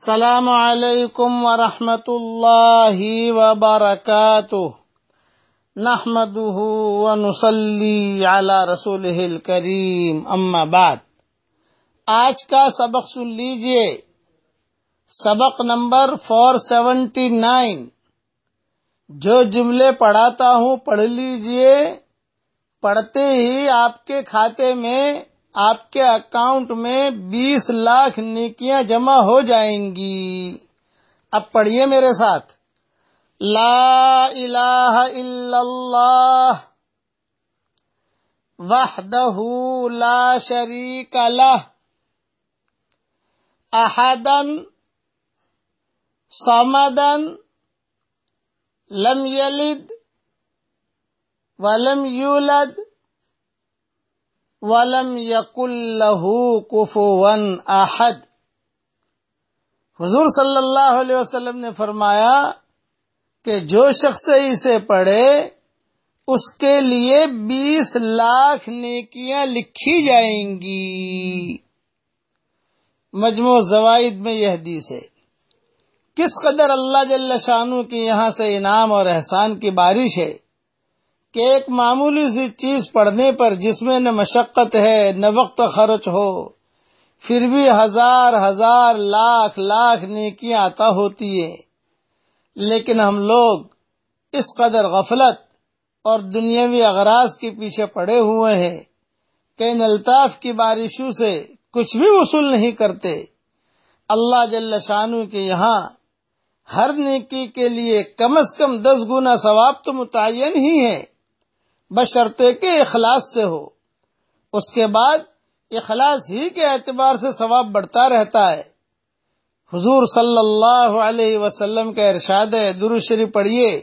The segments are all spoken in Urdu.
السلام علیکم ورحمۃ اللہ وبرکاتہ۔ نحمده ونصلي على رسوله الكريم اما بعد۔ آج کا سبق سن لیجیے۔ سبق نمبر 479 جو جملے پڑھاتا ہوں، پڑھ لیجیے۔ پڑھتے ہی آپ کے کھاتے میں آپ کے اکاؤنٹ میں بیس لاکھ نیکیاں جمع ہو جائیں گی۔ اب پڑھیے میرے ساتھ۔ لا الہ الا اللہ۔ وحدہ لا شریک لہ۔ احدن صمدن لم یلد ولم یولد۔ ولم یق اللہ کفون احد۔ حضور صلی اللہ علیہ وسلم نے فرمایا کہ جو شخص اسے پڑھے، اس کے لیے بیس لاکھ نیکیاں لکھی جائیں گی۔ مجموع زوائد میں یہ حدیث ہے۔ کس قدر اللہ جل شانو کی یہاں سے انعام اور احسان کی بارش ہے کہ ایک معمولی سی چیز پڑھنے پر جس میں نہ مشقت ہے، نہ وقت خرچ ہو، پھر بھی ہزار ہزار لاکھ لاکھ نیکیاں عطا ہوتی ہیں۔ لیکن ہم لوگ اس قدر غفلت اور دنیاوی اغراض کے پیچھے پڑے ہوئے ہیں کہ ان الطاف کی بارشوں سے کچھ بھی وصول نہیں کرتے۔ اللہ جل شانو کے یہاں ہر نیکی کے لیے کم از کم دس گنا ثواب تو متعین ہی ہے بشرطے کے اخلاص سے ہو۔ اس کے بعد اخلاص ہی کے اعتبار سے ثواب بڑھتا رہتا ہے۔ حضور صلی اللہ علیہ وسلم کا ارشاد ہے درو شریف پڑھیے۔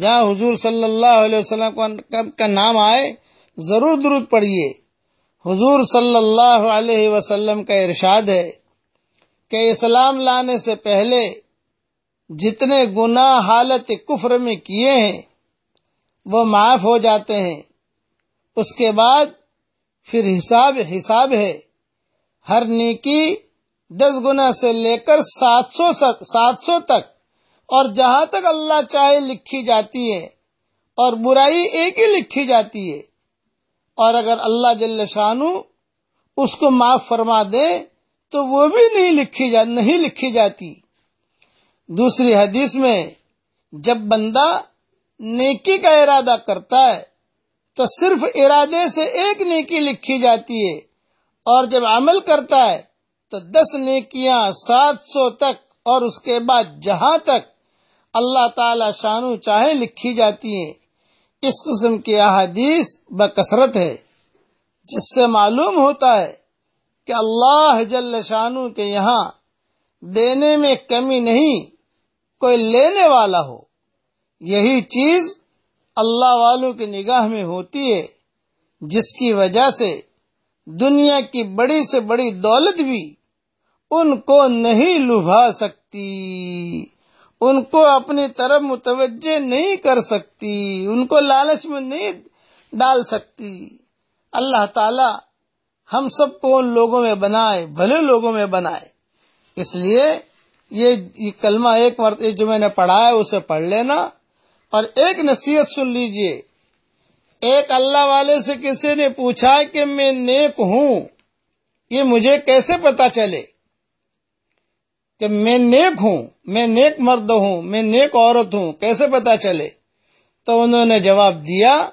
جہاں حضور صلی اللہ علیہ وسلم کا نام آئے، ضرور درود پڑھیے۔ حضور صلی اللہ علیہ وسلم کا ارشاد ہے کہ اسلام لانے سے پہلے جتنے گناہ حالت کفر میں کیے ہیں وہ معاف ہو جاتے ہیں۔ اس کے بعد پھر حساب حساب ہے۔ ہر نیکی دس گنا سے لے کر سات سو سات سو تک۔ اور جہاں تک اللہ چاہے لکھی جاتی ہے، اور برائی ایک ہی لکھی جاتی ہے۔ اور اگر اللہ جل شانو اس کو معاف فرما دے، تو وہ بھی نہیں لکھی جا، نہیں لکھی جاتی۔ دوسری حدیث میں، جب بندہ نیکی کا ارادہ کرتا ہے تو صرف ارادے سے ایک نیکی لکھی جاتی ہے اور جب عمل کرتا ہے تو دس نیکیاں سات سو تک اور اس کے بعد جہاں تک اللہ تعالی شانو چاہے لکھی جاتی ہیں۔ اس قسم کی احادیث بکثرت ہے۔ جس سے معلوم ہوتا ہے کہ اللہ جل شانو کے یہاں دینے میں کمی نہیں، کوئی لینے والا ہو۔ یہی چیز اللہ والوں کی نگاہ میں ہوتی ہے، جس کی وجہ سے دنیا کی بڑی سے بڑی دولت بھی ان کو نہیں لبھا سکتی، ان کو اپنی طرف متوجہ نہیں کر سکتی، ان کو لالچ میں نہیں ڈال سکتی۔ اللہ تعالی ہم سب کو ان لوگوں میں بنائے، بھلے لوگوں میں بنائے۔ اس لیے یہ کلمہ ایک مرتبہ جو میں نے پڑھا ہے، اسے پڑھ لینا۔ اور ایک نصیحت سن لیجیے، ایک اللہ والے سے کسی نے پوچھا کہ میں نیک ہوں، یہ مجھے کیسے پتا چلے کہ میں نیک ہوں، میں نیک مرد ہوں، میں نیک عورت ہوں، کیسے پتا چلے؟ تو انہوں نے جواب دیا،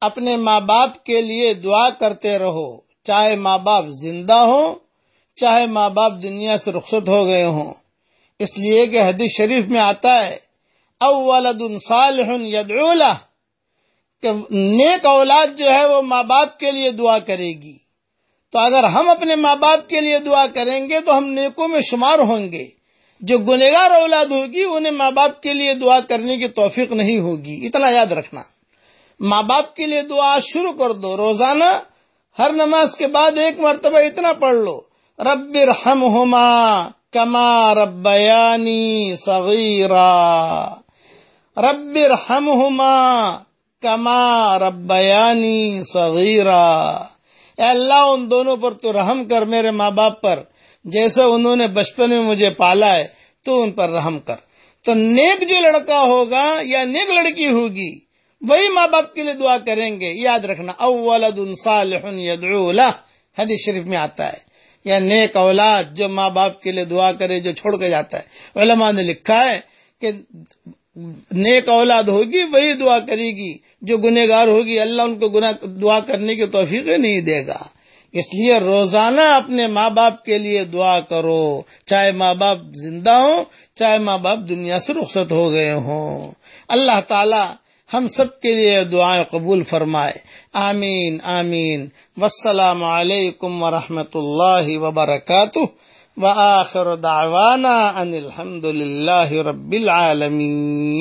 اپنے ماں باپ کے لیے دعا کرتے رہو، چاہے ماں باپ زندہ ہوں، چاہے ماں باپ دنیا سے رخصت ہو گئے ہوں۔ اس لیے کہ حدیث شریف میں آتا ہے اولد صالح یدعو له، کہ نیک اولاد جو ہے وہ ماں باپ کے لیے دعا کرے گی۔ تو اگر ہم اپنے ماں باپ کے لیے دعا کریں گے تو ہم نیکوں میں شمار ہوں گے۔ جو گنےگار اولاد ہوگی، انہیں ماں باپ کے لیے دعا کرنے کی توفیق نہیں ہوگی۔ اتنا یاد رکھنا۔ ماں باپ کے لیے دعا شروع کر دو، روزانہ ہر نماز کے بعد ایک مرتبہ اتنا پڑھ لو۔ رب ارحمہما کما ربیانی صغیرہ رب ارحمہما کما ربیانی صغیرہ اے اللہ، ان دونوں پر تو رحم کر میرے ماں باپ پر۔ جیسا انہوں نے بچپن میں مجھے پالا ہے، تو ان پر رحم کر۔ تو نیک جو لڑکا ہوگا یا نیک لڑکی ہوگی، وہی ماں باپ کے لیے دعا کریں گے۔ یاد رکھنا اولد صالح یدعو له۔ حدیث شریف میں آتا ہے۔ یا نیک اولاد جو ماں باپ کے لیے دعا کرے، جو چھوڑ کے جاتا ہے۔ علماء نے لکھا ہے کہ نیک اولاد ہوگی، وہی دعا کرے گی، جو گنہگار ہوگی، اللہ ان کو گناہ، دعا کرنے کی توفیق نہیں دے گا۔ اس لیے روزانہ اپنے ماں باپ کے لیے دعا کرو، چاہے ماں باپ زندہ ہوں، چاہے ماں باپ دنیا سے رخصت ہو گئے ہوں۔ اللہ تعالی ہم سب کے لیے دعائیں قبول فرمائے۔ آمین آمین۔ والسلام علیکم ورحمۃ اللہ وبرکاتہ۔ وآخر دعوانا ان الحمد لله رب العالمین